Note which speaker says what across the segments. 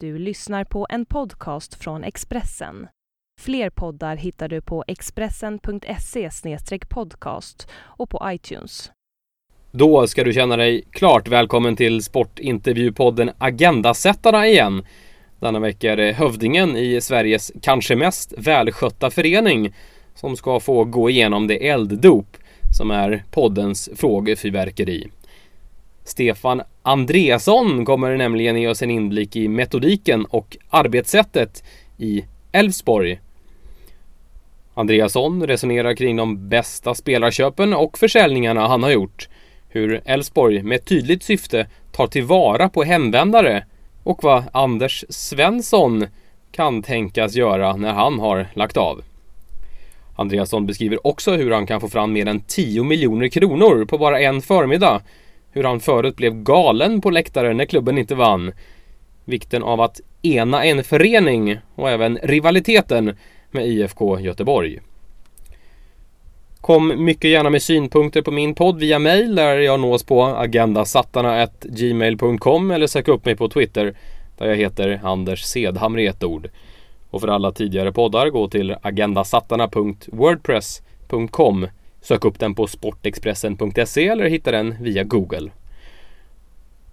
Speaker 1: Du lyssnar på en podcast från Expressen. Fler poddar hittar du på expressen.se podcast och på iTunes.
Speaker 2: Då ska du känna dig klart välkommen till Sportintervjupodden Agendasättarna igen. Denna vecka är det hövdingen i Sveriges kanske mest välskötta förening som ska få gå igenom det elddop som är poddens frågefyrverkeri. Stefan Andreasson kommer nämligen ge oss en inblick i metodiken och arbetssättet i Elfsborg. Andreasson resonerar kring de bästa spelarköpen och försäljningarna han har gjort. Hur Elfsborg med tydligt syfte tar tillvara på hemvändare och vad Anders Svensson kan tänkas göra när han har lagt av. Andreasson beskriver också hur han kan få fram mer än 10 miljoner kronor på bara en förmiddag hur han förut blev galen på läktaren när klubben inte vann. Vikten av att ena en förening och även rivaliteten med IFK Göteborg. Kom mycket gärna med synpunkter på min podd via mail där jag nås på agendasattarna.gmail.com eller sök upp mig på Twitter där jag heter Anders Sedhamre i ett ord. Och för alla tidigare poddar gå till agendasattarna.wordpress.com Sök upp den på sportexpressen.se eller hitta den via Google.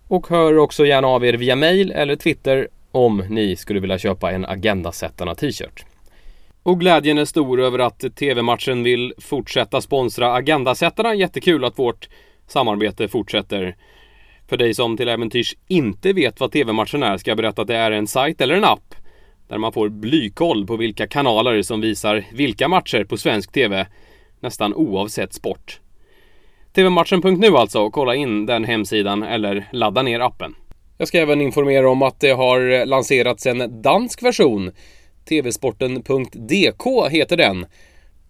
Speaker 2: Och hör också gärna av er via mail eller Twitter om ni skulle vilja köpa en Agendasättarna t-shirt. Och glädjen är stor över att TV-matchen vill fortsätta sponsra Agendasättarna. Jättekul att vårt samarbete fortsätter. För dig som till äventyrs inte vet vad TV-matchen är ska jag berätta att det är en sajt eller en app där man får blykoll på vilka kanaler som visar vilka matcher på svensk TV nästan oavsett sport. TVmatchen.nu alltså, kolla in den hemsidan eller ladda ner appen. Jag ska även informera om att det har lanserats en dansk version. tvsporten.dk heter den.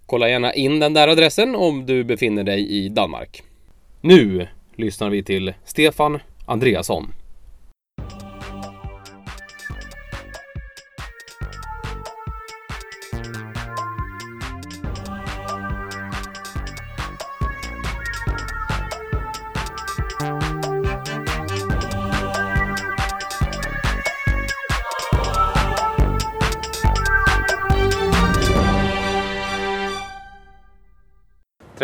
Speaker 2: Kolla gärna in den där adressen om du befinner dig i Danmark. Nu lyssnar vi till Stefan Andreasson.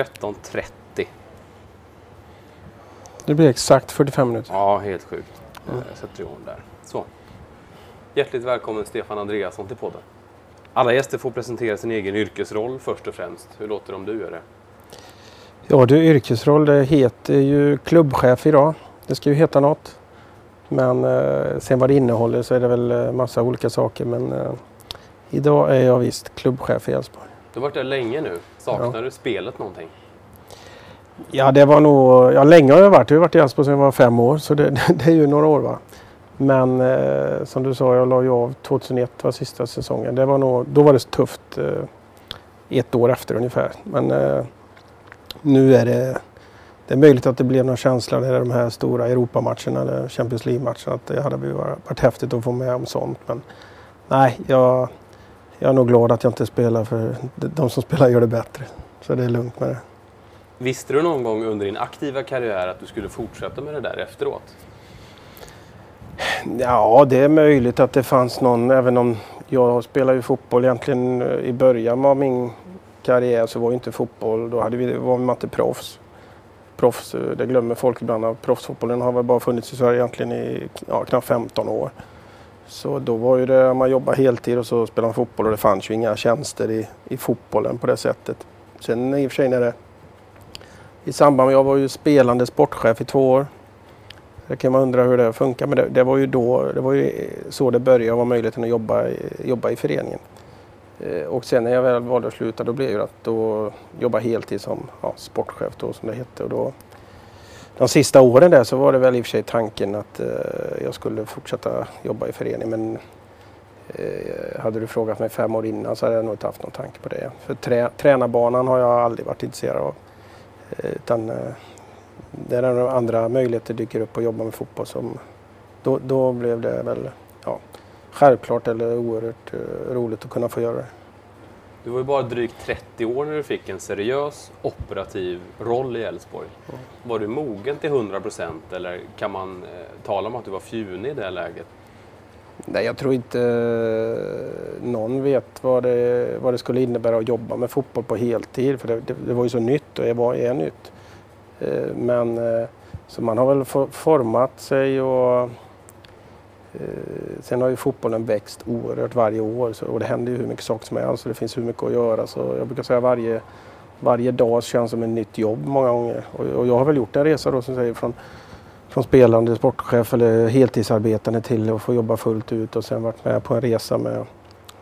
Speaker 2: 13.30.
Speaker 3: Det blir exakt 45 minuter.
Speaker 2: Ja, helt sjukt. Mm. Jag sätter igång där. Så. Hjärtligt välkommen Stefan Andreasson till podden. Alla gäster får presentera sin egen yrkesroll först och främst. Hur låter det om du gör det?
Speaker 3: Ja du, yrkesroll det heter ju klubbchef idag. Det ska ju heta något. Men eh, sen vad det innehåller så är det väl eh, massa olika saker. Men eh, idag är jag visst klubbchef i Elfsborg.
Speaker 2: Du har varit där länge nu. Saknar ja. du spelet någonting?
Speaker 3: Ja, det var nog... Ja, länge har jag varit. Jag har varit i Elfsborg sedan jag var fem år. Så det, det är ju några år. va. Men eh, som du sa, jag la ju av 2001 var sista säsongen. Det var nog, då var det tufft. Eh, ett år efter ungefär. Men eh, nu är det... Det är möjligt att det blev någon känsla när de här stora Europamatcherna eller Champions League-matcherna. Att det hade varit häftigt att få med om sånt. Men nej, jag, jag är nog glad att jag inte spelar för de som spelar gör det bättre. Så det är lugnt med det.
Speaker 2: Visste du någon gång under din aktiva karriär att du skulle fortsätta med det där efteråt?
Speaker 3: Ja, det är möjligt att det fanns någon, även om jag spelade ju fotboll egentligen eh, i början av min karriär så var ju inte fotboll, då hade vi, var man inte proffs. Proffs, eh, det glömmer folk ibland. Proffsfotbollen har väl bara funnits i Sverige egentligen i ja, knappt 15 år. Så då var ju det, man jobbade heltid och så spelade man fotboll och det fanns ju inga tjänster i, i fotbollen på det sättet. Sen i och för sig när det i samband med, jag var ju spelande sportchef i två år. Det kan man undra hur det funkar men det, det, var ju då, det var ju så det började var möjligheten att jobba, jobba i föreningen. Eh, och sen när jag väl valde att sluta då blev det att då jobba heltid som ja, sportchef då som det hette. Och då, de sista åren där så var det väl i och för sig tanken att eh, jag skulle fortsätta jobba i föreningen men eh, hade du frågat mig fem år innan så hade jag nog inte haft någon tanke på det. För trä, tränarbanan har jag aldrig varit intresserad av. Eh, utan eh, där andra möjligheter dyker upp att jobba med fotboll som då, då blev det väl ja, självklart eller oerhört eh, roligt att kunna få göra det.
Speaker 2: Du var ju bara drygt 30 år när du fick en seriös operativ roll i Elfsborg. Mm. Var du mogen till 100 procent eller kan man eh, tala om att du var fjunig i det läget?
Speaker 3: Nej, jag tror inte eh, någon vet vad det, vad det skulle innebära att jobba med fotboll på heltid. För det, det, det var ju så nytt och det var, är nytt. Eh, men eh, så man har väl format sig och Eh, sen har ju fotbollen växt oerhört varje år så, och det händer ju hur mycket saker som helst och det finns hur mycket att göra. Så jag brukar säga varje, varje dag känns som ett nytt jobb många gånger. Och, och jag har väl gjort en resa då som säger från från spelande sportchef eller heltidsarbetande till att få jobba fullt ut och sen varit med på en resa med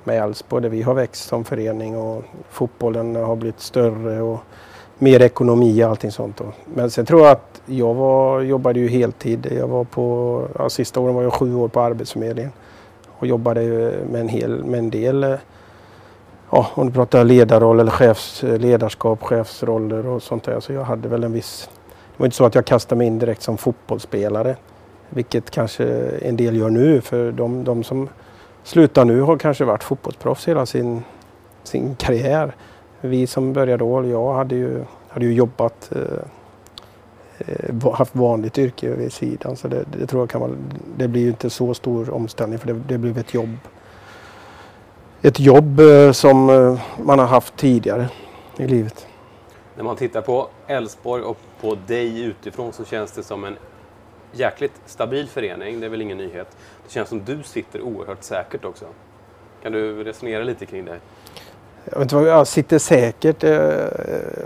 Speaker 3: med Elfsborg där vi har växt som förening och fotbollen har blivit större och mer ekonomi och allting sånt. då. Men sen tror jag att jag var, jobbade ju heltid. Jag var på, ja, sista åren var jag sju år på Arbetsförmedlingen och jobbade med en, hel, med en del, eh, ja, om du pratar ledarroll eller chefs, eh, ledarskap, chefsroller och sånt där. Så jag hade väl en viss det var inte så att jag kastade mig in direkt som fotbollsspelare. Vilket kanske en del gör nu för de, de som slutar nu har kanske varit fotbollsproffs hela sin, sin karriär. Vi som började då, jag hade ju, hade ju jobbat, eh, eh, haft vanligt yrke vid sidan. Så det, det, tror jag kan vara, det blir ju inte så stor omställning för det, det blev ett jobb. Ett jobb eh, som eh, man har haft tidigare i livet.
Speaker 2: När man tittar på Elfsborg och på dig utifrån så känns det som en jäkligt stabil förening. Det är väl ingen nyhet. Det känns som du sitter oerhört säkert också. Kan du resonera lite kring det?
Speaker 3: Jag vet inte vad jag sitter säkert. Eh,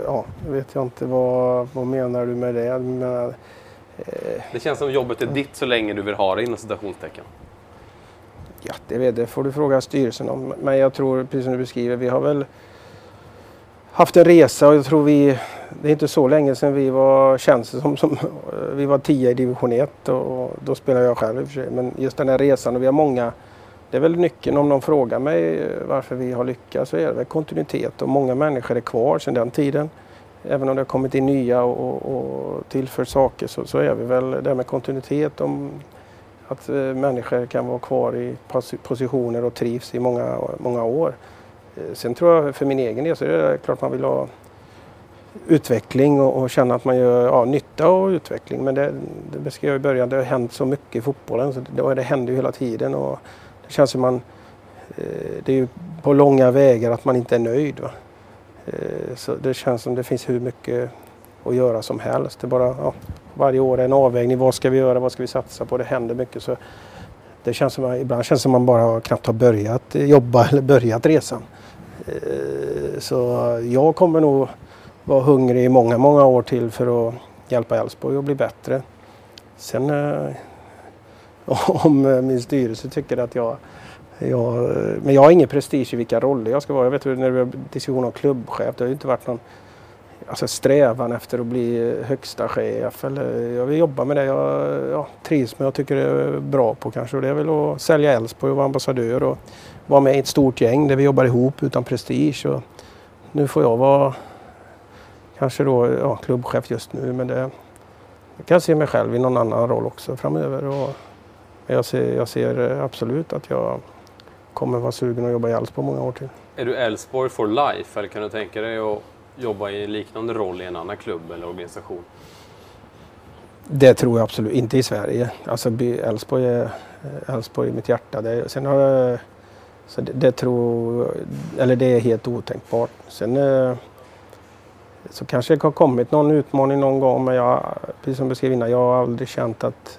Speaker 3: ja, vet jag inte. Vad, vad menar du med det? Men,
Speaker 2: eh, det känns som jobbet är ditt så länge du vill ha det inom citationstecken.
Speaker 3: Ja, det, vet, det får du fråga styrelsen om. Men jag tror, precis som du beskriver, vi har väl haft en resa och jag tror vi, det är inte så länge sedan vi var, känns som, som vi var tio i division 1 och, då spelade jag själv i och för sig. Men just den här resan och vi har många, det är väl nyckeln om någon frågar mig eh, varför vi har lyckats så är det väl kontinuitet och många människor är kvar sedan den tiden. Även om det har kommit in nya och, och tillfört saker så, så är vi väl det med kontinuitet om att eh, människor kan vara kvar i positioner och trivs i många, många år. Eh, sen tror jag för min egen del så är det klart man vill ha utveckling och, och känna att man gör ja, nytta och utveckling. Men det, det beskrev jag i början, det har hänt så mycket i fotbollen. Så det, det händer ju hela tiden och känns som man eh, det är ju på långa vägar att man inte är nöjd. Va? Eh, så det känns som det finns hur mycket att göra som helst. Det bara, ja, varje år är en avvägning. Vad ska vi göra? Vad ska vi satsa på? Det händer mycket. Så det känns som, ibland känns det som man bara knappt har börjat jobba eller börjat resan. Eh, så jag kommer nog vara hungrig i många, många år till för att hjälpa Elfsborg att bli bättre. Sen om eh, min styrelse tycker att jag, jag... Men jag har ingen prestige i vilka roller jag ska vara. Jag vet när vi har diskussion om klubbchef, det har ju inte varit någon alltså strävan efter att bli eh, högsta chef. Eller jag vill jobba med det jag ja, trivs med och tycker det är bra på kanske. Och det är väl att sälja Älvsborg och vara ambassadör och vara med i ett stort gäng där vi jobbar ihop utan prestige. Och nu får jag vara kanske då ja, klubbchef just nu men det, jag kan se mig själv i någon annan roll också framöver. Och jag, ser, jag ser absolut att jag kommer vara sugen att jobba i Elfsborg många år till.
Speaker 2: Är du Elfsborg for life eller kan du tänka dig att jobba i en liknande roll i en annan klubb eller organisation?
Speaker 3: Det tror jag absolut inte i Sverige. Alltså Elfsborg är Elfsborg i mitt hjärta. Det, sen har jag, så det, det, tror, eller det är helt otänkbart. Sen eh, så kanske det har kommit någon utmaning någon gång men jag, precis som jag beskrev innan, jag har aldrig känt att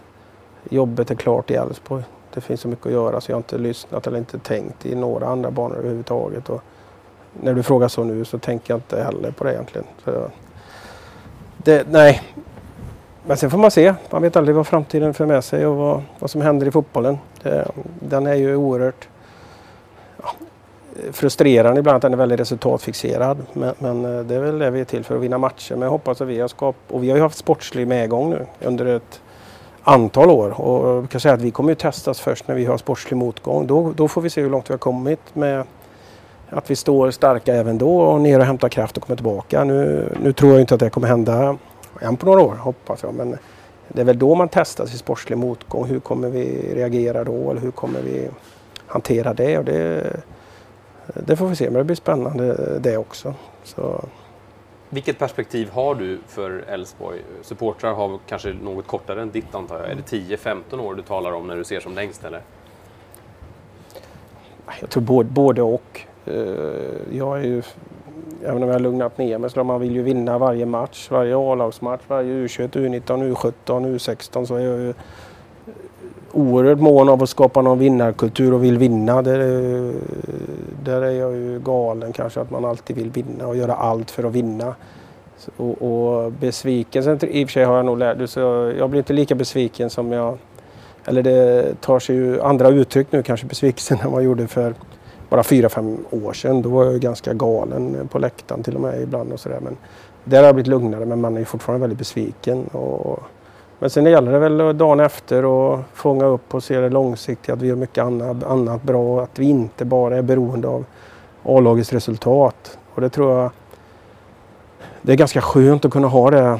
Speaker 3: jobbet är klart i Elfsborg. Det finns så mycket att göra så jag har inte lyssnat eller inte tänkt i några andra banor överhuvudtaget. Och när du frågar så nu så tänker jag inte heller på det egentligen. Så det, nej. Men sen får man se. Man vet aldrig vad framtiden för med sig och vad, vad som händer i fotbollen. Det, den är ju oerhört ja, frustrerande ibland att den är väldigt resultatfixerad. Men, men, eh, det är väl det vi är till för att vinna matcher. Men jag hoppas att vi har skapat, och vi har ju haft sportslig medgång nu under ett antal år. Och jag kan säga att vi kommer ju testas först när vi har sportslig motgång. Då, då får vi se hur långt vi har kommit med att vi står starka även då och ner och hämtar kraft och kommer tillbaka. Nu, nu tror jag inte att det kommer hända än på några år, hoppas jag. Men det är väl då man testas i sportslig motgång. Hur kommer vi reagera då? Eller hur kommer vi hantera det? Och det, det får vi se, men det blir spännande det också. Så.
Speaker 2: Vilket perspektiv har du för Elfsborg? Supportrar har kanske något kortare än ditt antar jag. Är det 10-15 år du talar om när du ser som längst eller?
Speaker 3: Jag tror både, både och. Eh, jag är ju, även om jag har lugnat ner mig, så man vill ju vinna varje match. Varje A-lagsmatch, varje U21, U19, U17, U16 så är jag ju oerhört mån av att skapa någon vinnarkultur och vill vinna. Där, eh, där är jag ju galen kanske att man alltid vill vinna och göra allt för att vinna. Och, och besvikelsen, i och för sig har jag nog lärt så jag blir inte lika besviken som jag... Eller det tar sig ju andra uttryck nu kanske besvikelsen än vad jag gjorde för bara fyra, fem år sedan. Då var jag ganska galen på läktaren till och med ibland och sådär. Men där har jag blivit lugnare men man är fortfarande väldigt besviken. Och, men sen gäller det väl dagen efter att fånga upp och se det långsiktigt, att vi gör mycket annat, annat bra. Att vi inte bara är beroende av A-lagets resultat. Och det tror jag det är ganska skönt att kunna ha det,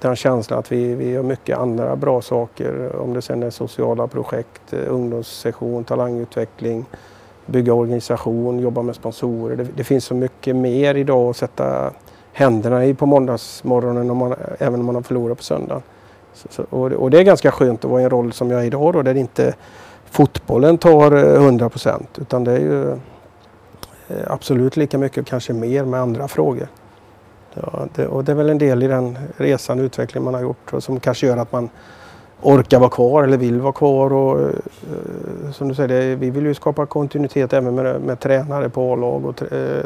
Speaker 3: den känslan att vi, vi gör mycket andra bra saker. Om det sen är sociala projekt, eh, ungdomssession, talangutveckling, bygga organisation, jobba med sponsorer. Det, det, finns så mycket mer idag att sätta händerna i på måndagsmorgonen om man, även om man har förlorat på söndagen. Så, så, och, och, det är ganska skönt att vara i en roll som jag är idag då, där inte fotbollen tar eh, 100 procent utan det är ju eh, absolut lika mycket, kanske mer med andra frågor. Ja, det, och det är väl en del i den resan och utvecklingen man har gjort och som kanske gör att man orkar vara kvar eller vill vara kvar. Och, eh, som du säger, det, vi vill ju skapa kontinuitet även med, med tränare på A-lag och eh,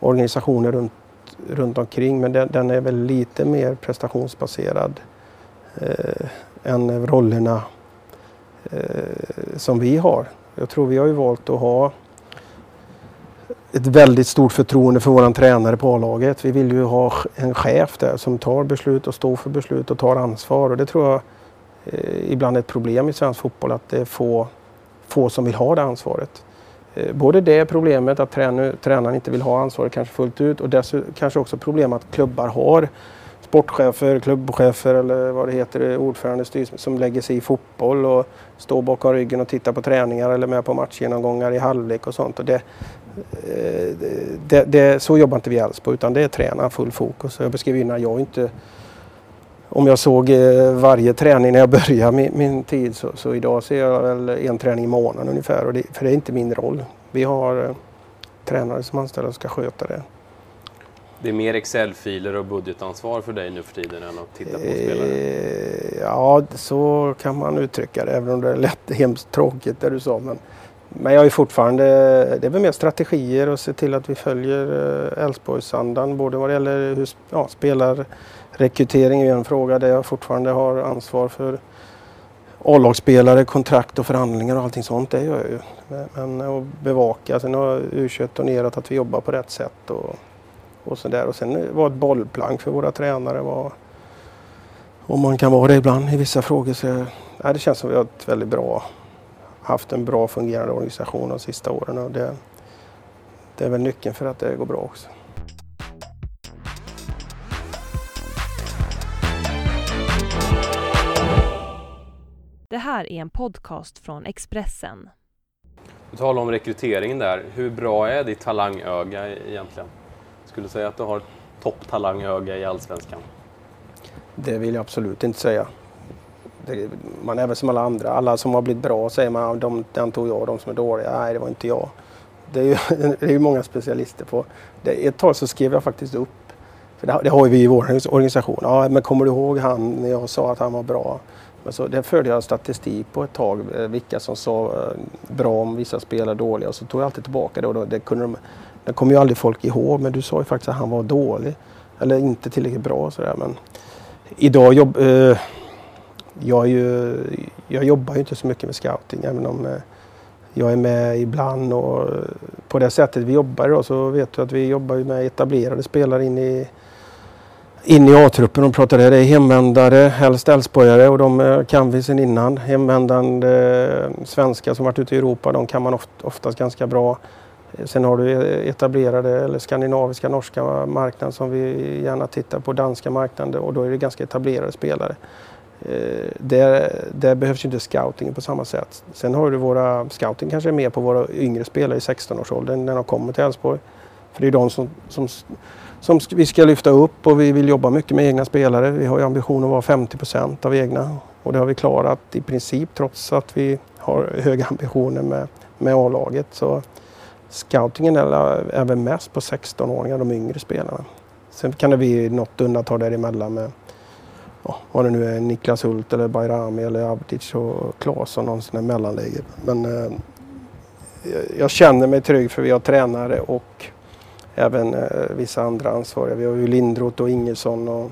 Speaker 3: organisationer runt, runt omkring. Men den, den är väl lite mer prestationsbaserad eh, Eh, än rollerna eh, som vi har. Jag tror vi har ju valt att ha ett väldigt stort förtroende för våran tränare på A-laget. Vi vill ju ha en chef där som tar beslut och står för beslut och tar ansvar. Och det tror jag eh, ibland är ett problem i svensk fotboll att det är få, få som vill ha det ansvaret. Eh, både det problemet att tränaren inte vill ha ansvaret kanske fullt ut och dessutom kanske också problem att klubbar har sportchefer, klubbchefer eller vad det heter, ordförande, styrelse som lägger sig i fotboll och står bakom ryggen och tittar på träningar eller med på matchgenomgångar i halvlek och sånt. Och det, eh, det, det, så jobbar inte vi alls på utan det är träna full fokus. Jag beskrev innan, jag inte om jag såg eh, varje träning när jag började min, min tid så, så, idag ser jag väl en träning i månaden ungefär. Och det, för det är inte min roll. Vi har eh, tränare som anställda som ska sköta det.
Speaker 2: Det är mer Excel-filer och budgetansvar för dig nu för tiden än att titta på spelare?
Speaker 3: Eh, ja, så kan man uttrycka det, även om det är lätt hemskt tråkigt det du sa. Men, men jag är fortfarande, det är väl mer strategier och se till att vi följer Älvsborgsandan, Elfsborgsandan, både vad det gäller hur, ja, spelarrekrytering är en fråga där jag fortfarande har ansvar för A-lagsspelare, kontrakt och förhandlingar och allting sånt, det gör jag ju. Men att bevaka, sen har U21 donerat att vi jobbar på rätt sätt och och så där. Och sen var ett bollplank för våra tränare. Var, och man kan vara det ibland i vissa frågor. Så, ja, det känns som vi har ett väldigt bra, haft en bra fungerande organisation de sista åren. Och det, det är väl nyckeln för att det går bra också.
Speaker 1: Det här är en podcast från Expressen.
Speaker 2: På tal om rekryteringen där, hur bra är ditt talangöga egentligen? Skulle du säga att du har topptalangöga i Allsvenskan?
Speaker 3: Det vill jag absolut inte säga. Det, man är väl som alla andra. Alla som har blivit bra säger man de, den tog jag, de som är dåliga, nej det var inte jag. Det är ju, det är ju många specialister på. Det, ett tag så skrev jag faktiskt upp, för det, det har vi i vår organisation. Ja, men kommer du ihåg han när jag sa att han var bra? Men så, det förde jag statistik på ett tag, eh, vilka som sa eh, bra om vissa spelare dåliga. Och så tog jag alltid tillbaka det och då, det kunde de, det kommer ju aldrig folk ihåg men du sa ju faktiskt att han var dålig. Eller inte tillräckligt bra sådär men idag jobb, eh, jag, ju, jag jobbar ju inte så mycket med scouting även om eh, jag är med ibland och eh, på det sättet vi jobbar idag så vet du att vi jobbar med etablerade spelare in i in i A-truppen. De pratar det, det är hemvändare, helst Älvsborgare och de eh, kan vi sedan innan. Hemvändande eh, svenskar som varit ute i Europa, de kan man oftast ganska bra. Sen har du etablerade eller skandinaviska, norska marknaden som vi gärna tittar på, danska marknaden och då är det ganska etablerade spelare. Eh, där, där behövs inte scouting på samma sätt. Sen har du våra, scouting kanske är mer på våra yngre spelare i 16-årsåldern när de kommer till Elfsborg. För det är de som, som, som vi ska lyfta upp och vi vill jobba mycket med egna spelare. Vi har ju ambition att vara 50 procent av egna och det har vi klarat i princip trots att vi har höga ambitioner med, med A-laget. Så scoutingen är även mest på 16-åringar, de yngre spelarna. Sen kan det bli något undantag däremellan med ja, vad det nu är, Niklas Hult eller Bayrami eller Avdic och Claesson, någon sån där mellanläge. Men eh, jag känner mig trygg för vi har tränare och även eh, vissa andra ansvariga. Vi har ju Lindroth och Ingesson och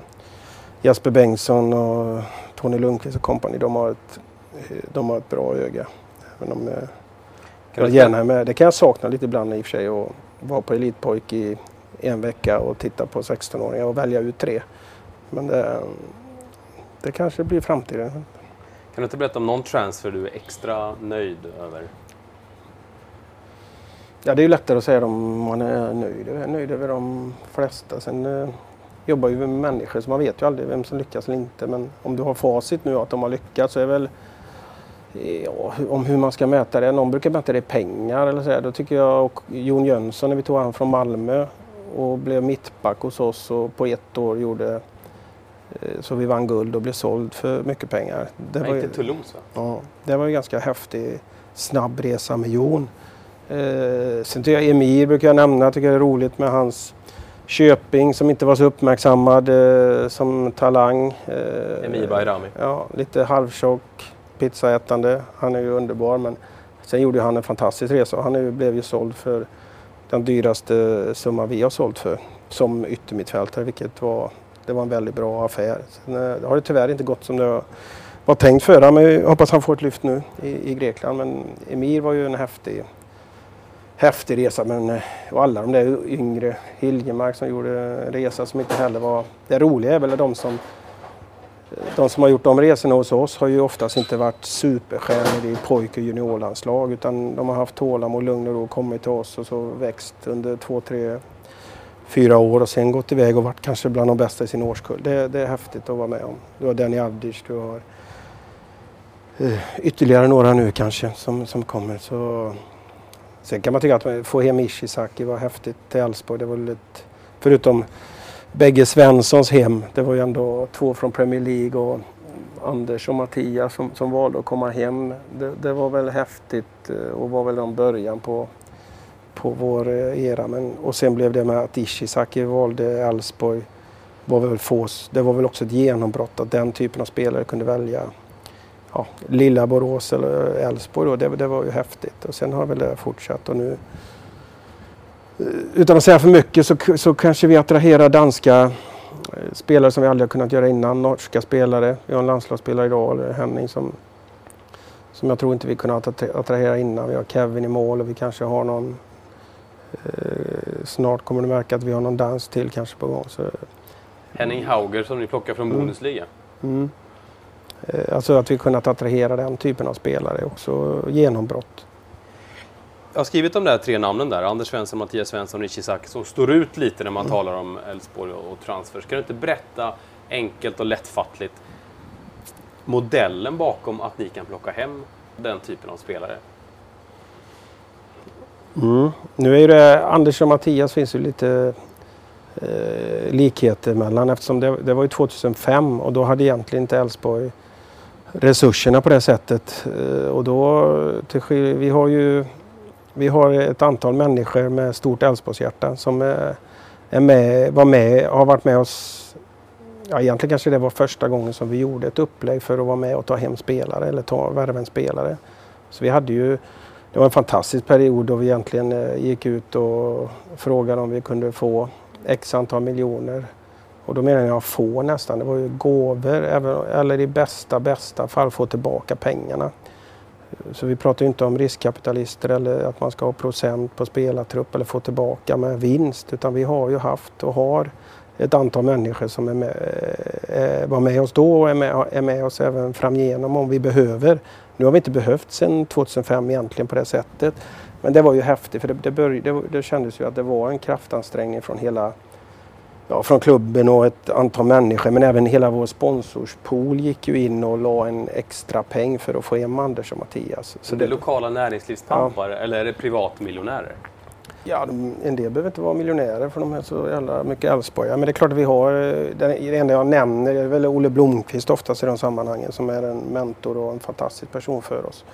Speaker 3: Jasper Bengtsson och Tony Lundqvist och kompani. De har ett, de har ett bra öga. Även om, eh, gärna med. Det kan jag sakna lite ibland i och för sig att vara på Elitpojk i en vecka och titta på 16-åringar och välja ut tre. Men det, det kanske blir framtiden.
Speaker 2: Kan du inte berätta om någon transfer du är extra nöjd över?
Speaker 3: Ja, det är ju lättare att säga om man är nöjd. Jag är nöjd över de flesta. Sen eh, jobbar ju med människor så man vet ju aldrig vem som lyckas eller inte. Men om du har facit nu att de har lyckats så är väl ja, om hur man ska mäta det. Någon brukar mäta det i pengar eller så. Här. Då tycker jag och Jon Jönsson när vi tog han från Malmö och blev mittback hos oss och på ett år gjorde eh, så vi vann guld och blev såld för mycket pengar.
Speaker 2: Det var ju, Toulouse va?
Speaker 3: Ja, det var ju ganska häftig snabb resa med Jon. Eh, sen tycker jag Emir brukar jag nämna, jag tycker det är roligt med hans Köping som inte var så uppmärksammad eh, som talang.
Speaker 2: Eh, Emir Bayrami.
Speaker 3: Ja, lite halvtjock, pizzaätande. Han är ju underbar men sen gjorde han en fantastisk resa. Han är, blev ju såld för den dyraste summa vi har sålt för som yttermittfältare vilket var, det var en väldigt bra affär. Sen eh, har det tyvärr inte gått som det var tänkt för honom men jag hoppas han får ett lyft nu i, i Grekland. Men Emir var ju en häftig häftig resa. Men, eh, och alla de där yngre, Hiljemark som gjorde en resa som inte heller var... Det roliga är väl de som de som har gjort de resorna hos oss har ju oftast inte varit superstjärnor i pojk och juniorlandslag utan de har haft tålamod, lugn och ro, kommit till oss och så växt under två, tre, fyra år och sen gått iväg och varit kanske bland de bästa i sin årskull. Det, det är häftigt att vara med om. Du har Danny Avdic, du har eh, ytterligare några nu kanske som, som kommer. Så Sen kan man tycka att få hem Ishizaki var häftigt till Elfsborg. Det var lite, förutom bägge Svenssons hem, det var ju ändå två från Premier League och Anders och Mattias som, som valde att komma hem. Det, det, var väl häftigt eh, och var väl en början på, på vår eh, era. Men, och sen blev det med att Ishizaki valde Elfsborg. Var väl det var väl också ett genombrott att den typen av spelare kunde välja ja, lilla Borås eller Elfsborg. Det, det var ju häftigt och sen har väl det fortsatt och nu utan att säga för mycket så, så kanske vi attraherar danska eh, spelare som vi aldrig har kunnat göra innan. Norska spelare. Vi har en landslagsspelare idag, Henning, som, som jag tror inte vi kunnat attrahera innan. Vi har Kevin i mål och vi kanske har någon eh, Snart kommer du märka att vi har någon dans till kanske på gång. Så,
Speaker 2: Henning Hauger som ni plockar från mm. Bundesliga. Mm.
Speaker 3: Eh, alltså att vi kunnat attrahera den typen av spelare också genombrott.
Speaker 2: Jag har skrivit de där tre namnen där, Anders Svensson, Mattias Svensson och Ishizaki, som står ut lite när man mm. talar om Elfsborg och transfer. Ska du inte berätta enkelt och lättfattligt modellen bakom att ni kan plocka hem den typen av spelare?
Speaker 3: Mm. Nu är det Anders och Mattias finns ju lite eh, likheter mellan eftersom det, det var ju 2005 och då hade egentligen inte Elfsborg resurserna på det sättet. Eh, och då, vi har ju vi har ett antal människor med stort Älvsborgshjärta som eh, är, med, var med, har varit med oss Ja, egentligen kanske det var första gången som vi gjorde ett upplägg för att vara med och ta hem spelare eller ta, värva en spelare. Så vi hade ju, det var en fantastisk period då vi egentligen eh, gick ut och frågade om vi kunde få x antal miljoner och då menar jag få nästan. Det var ju gåvor eller i bästa, bästa fall få tillbaka pengarna. Så vi pratar inte om riskkapitalister eller att man ska ha procent på spelartrupp eller få tillbaka med vinst. Utan vi har ju haft och har ett antal människor som är med, är, var med oss då och är med, är med oss även framgenom om vi behöver. Nu har vi inte behövt sedan 2005 egentligen på det sättet. Men det var ju häftigt för det, det, började, det, det kändes ju att det var en kraftansträngning från hela ja, från klubben och ett antal människor men även hela vår sponsorspool gick ju in och la en extra peng för att få hem Anders och Mattias.
Speaker 2: Så det är lokala näringslivspampar ja. eller är det privatmiljonärer?
Speaker 3: Ja, en del behöver inte vara miljonärer för de är så jävla mycket Älvsborgare. Men det är klart att vi har, det enda jag nämner är väl Olle Blomqvist oftast i de sammanhangen som är en mentor och en fantastisk person för oss.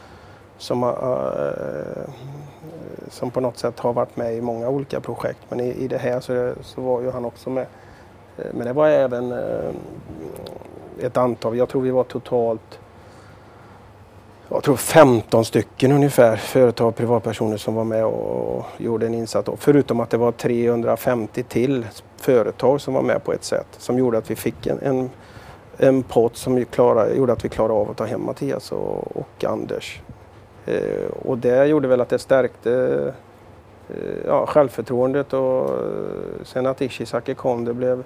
Speaker 3: Som har, äh, som på något sätt har varit med i många olika projekt. Men i, i det här så, så var ju han också med. Eh, men det var även eh, ett antal, jag tror vi var totalt jag tror 15 stycken ungefär företag och privatpersoner som var med och gjorde en insats. Förutom att det var 350 till företag som var med på ett sätt som gjorde att vi fick en, en, en pott som klarade, gjorde att vi klarade av att ta hem Mattias och, och Anders. Eh, och det gjorde väl att det stärkte eh, ja, självförtroendet och eh, sen att Ishizaki kom, det blev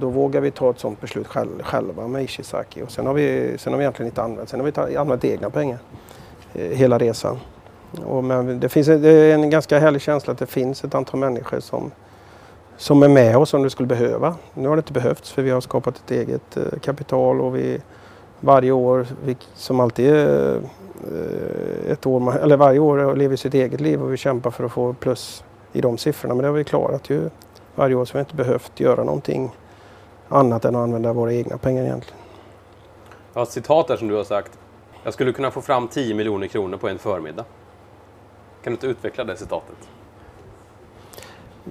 Speaker 3: då vågar vi ta ett sådant beslut själva med Ishizaki. Och sen har vi, sen har vi egentligen inte använt, sen har vi använt egna pengar eh, hela resan. Och men det, finns, det är en ganska härlig känsla att det finns ett antal människor som, som är med oss om det skulle behöva. Nu har det inte behövts för vi har skapat ett eget eh, kapital och vi varje år, som alltid eh, ett år, eller varje år lever sitt eget liv och vi kämpar för att få plus i de siffrorna. Men det har vi klarat ju varje år så vi har inte behövt göra någonting annat än att använda våra egna pengar egentligen.
Speaker 2: Jag har ett citat där som du har sagt. Jag skulle kunna få fram 10 miljoner kronor på en förmiddag. Kan du inte utveckla det citatet?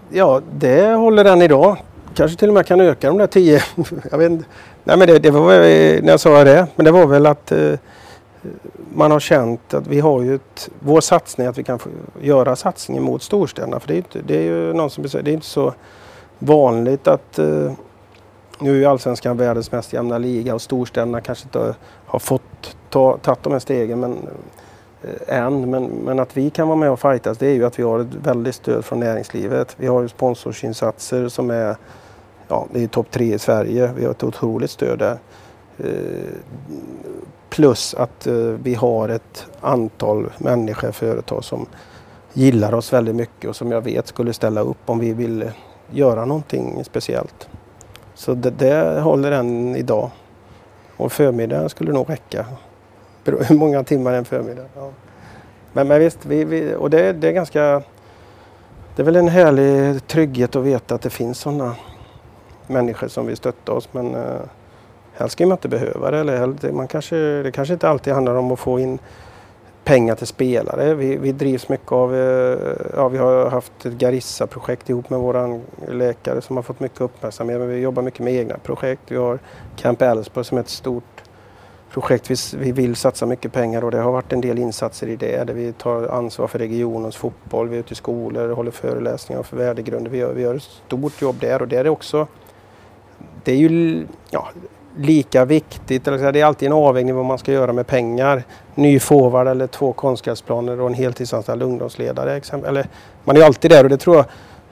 Speaker 3: Ja, det håller än idag. Kanske till och med kan öka de där 10. jag vet inte. Nej, men det, det var när jag sa det. Men det var väl att eh, man har känt att vi har ju ett, vår satsning att vi kan göra satsningen mot storstäderna. För det är, inte, det är ju någon som det är inte så vanligt att eh, nu är Allsvenskan världens mest jämna liga och storstäderna kanske inte har fått ta, tagit de här stegen men, eh, än. Men, men att vi kan vara med och fightas det är ju att vi har ett väldigt stöd från näringslivet. Vi har ju sponsorsinsatser som är, ja, det är topp tre i Sverige. Vi har ett otroligt stöd där. Eh, plus att eh, vi har ett antal människor, företag som gillar oss väldigt mycket och som jag vet skulle ställa upp om vi vill göra någonting speciellt. Så det, det håller än idag. Och förmiddagen skulle nog räcka. Hur många timmar en förmiddag. Ja. Men, men visst, vi, vi, och det, det är ganska... Det är väl en härlig trygghet att veta att det finns sådana människor som vill stötta oss. Men eh, helst ska man inte behöva det. Eller, man kanske, det kanske inte alltid handlar om att få in pengar till spelare. Vi, vi drivs mycket av, eh, ja vi har haft ett Garissa-projekt ihop med våran läkare som har fått mycket uppmärksamhet. Men vi jobbar mycket med egna projekt. Vi har Camp Elfsborg som är ett stort projekt vi, vi vill satsa mycket pengar och det har varit en del insatser i det där vi tar ansvar för regionens fotboll. Vi är ute i skolor och håller föreläsningar för värdegrunder. Vi gör, vi gör ett stort jobb där och där är också det är ju ja, lika viktigt. Det är alltid en avvägning vad man ska göra med pengar. Ny forward eller två konstgräsplaner och en heltidsanställd ungdomsledare. Eller, man är alltid där och det tror jag,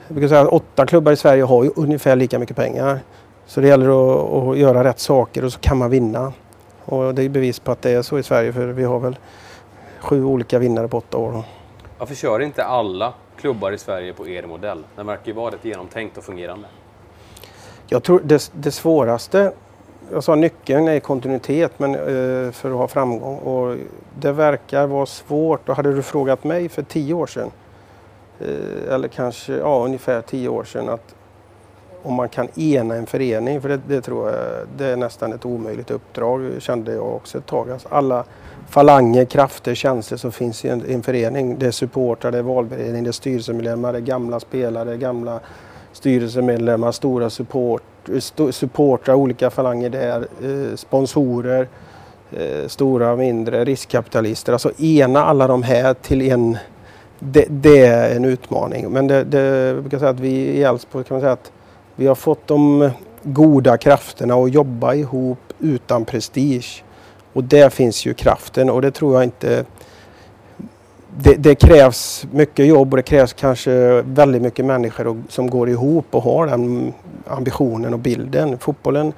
Speaker 3: jag brukar säga åtta klubbar i Sverige har ju ungefär lika mycket pengar. Så det gäller att, att göra rätt saker och så kan man vinna. Och det är bevis på att det är så i Sverige för vi har väl sju olika vinnare på åtta år.
Speaker 2: Varför kör inte alla klubbar i Sverige på er modell? Den verkar ju vara rätt genomtänkt och fungerande.
Speaker 3: Jag tror det, det svåraste jag sa nyckeln är kontinuitet men, eh, för att ha framgång och det verkar vara svårt. Och hade du frågat mig för tio år sedan eh, eller kanske ja, ungefär tio år sedan att om man kan ena en förening, för det, det tror jag det är nästan ett omöjligt uppdrag kände jag också ett tag. Alltså alla falanger, krafter, tjänster som finns i en, i en förening. Det är supportrar, det är valberedning, det är styrelsemedlemmar, det är gamla spelare, gamla styrelsemedlemmar, stora support, supportrar, olika falanger där, eh, sponsorer, eh, stora och mindre, riskkapitalister. Alltså ena alla de här till en, det, det är en utmaning. Men det, det, jag brukar säga att vi i Älvsborg kan man säga att vi har fått de goda krafterna att jobba ihop utan prestige. Och där finns ju kraften och det tror jag inte det, det, krävs mycket jobb och det krävs kanske väldigt mycket människor som går ihop och har den ambitionen och bilden. Fotbollen,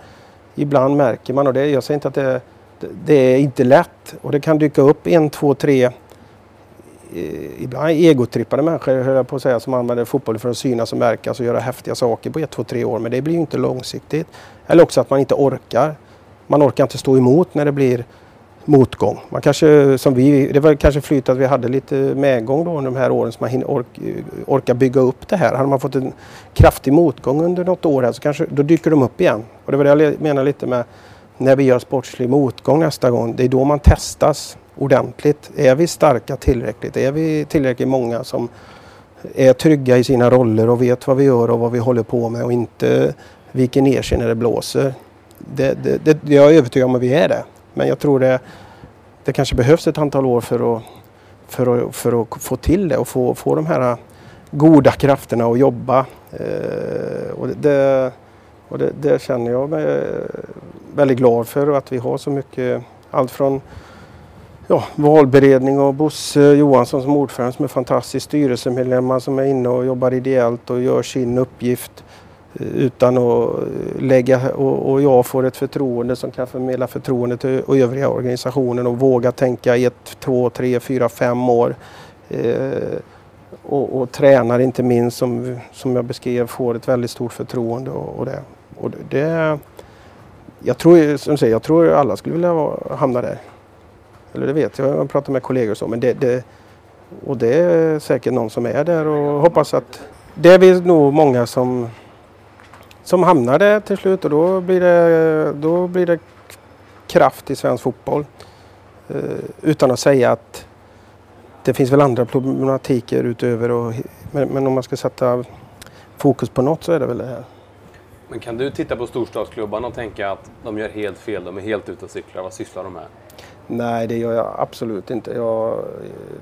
Speaker 3: ibland märker man, och det, jag säger inte att det, det är inte lätt och det kan dyka upp en, två, tre eh, ibland egotrippade människor, höll jag på att säga, som använder fotboll för att synas och märkas och göra häftiga saker på ett, två, tre år. Men det blir ju inte långsiktigt. Eller också att man inte orkar. Man orkar inte stå emot när det blir motgång. Man kanske, som vi, det var kanske flyt att vi hade lite medgång då under de här åren så man ork, orka bygga upp det här. Hade man fått en kraftig motgång under något år här så kanske, då dyker de upp igen. Och det var det jag menar lite med när vi gör sportslig motgång nästa gång. Det är då man testas. ordentligt. Är vi starka tillräckligt? Är vi tillräckligt många som är trygga i sina roller och vet vad vi gör och vad vi håller på med och inte viker ner sig när det blåser. Det, det, det, jag är övertygad om att vi är det. Men jag tror det, det kanske behövs ett antal år för att, för att, för att få till det och få, få de här goda krafterna att jobba. Eh, och det, och det, det, känner jag mig väldigt glad för att vi har så mycket, allt från ja, valberedning och Bosse Johansson som ordförande som är fantastisk styrelsemedlemmar som är inne och jobbar ideellt och gör sin uppgift utan att lägga och, och jag får ett förtroende som kan förmedla förtroende till övriga organisationen och våga tänka i ett, två, tre, fyra, fem år. Eh, och, och tränar inte minst som, som jag beskrev får ett väldigt stort förtroende och, och det. Och det jag, tror, som säger, jag tror alla skulle vilja hamna där. Eller det vet jag, jag pratar med kollegor och så. Men det, det, och det är säkert någon som är där och hoppas att det är nog många som, som hamnar där till slut och då blir det, då blir det kraft i svensk fotboll. Uh, utan att säga att det finns väl andra problematiker utöver och, men, men om man ska sätta fokus på något så är det väl det här.
Speaker 2: Men kan du titta på storstadsklubbarna och tänka att de gör helt fel, de är helt ute och cyklar, vad sysslar de med?
Speaker 3: Nej, det gör jag absolut inte. Jag,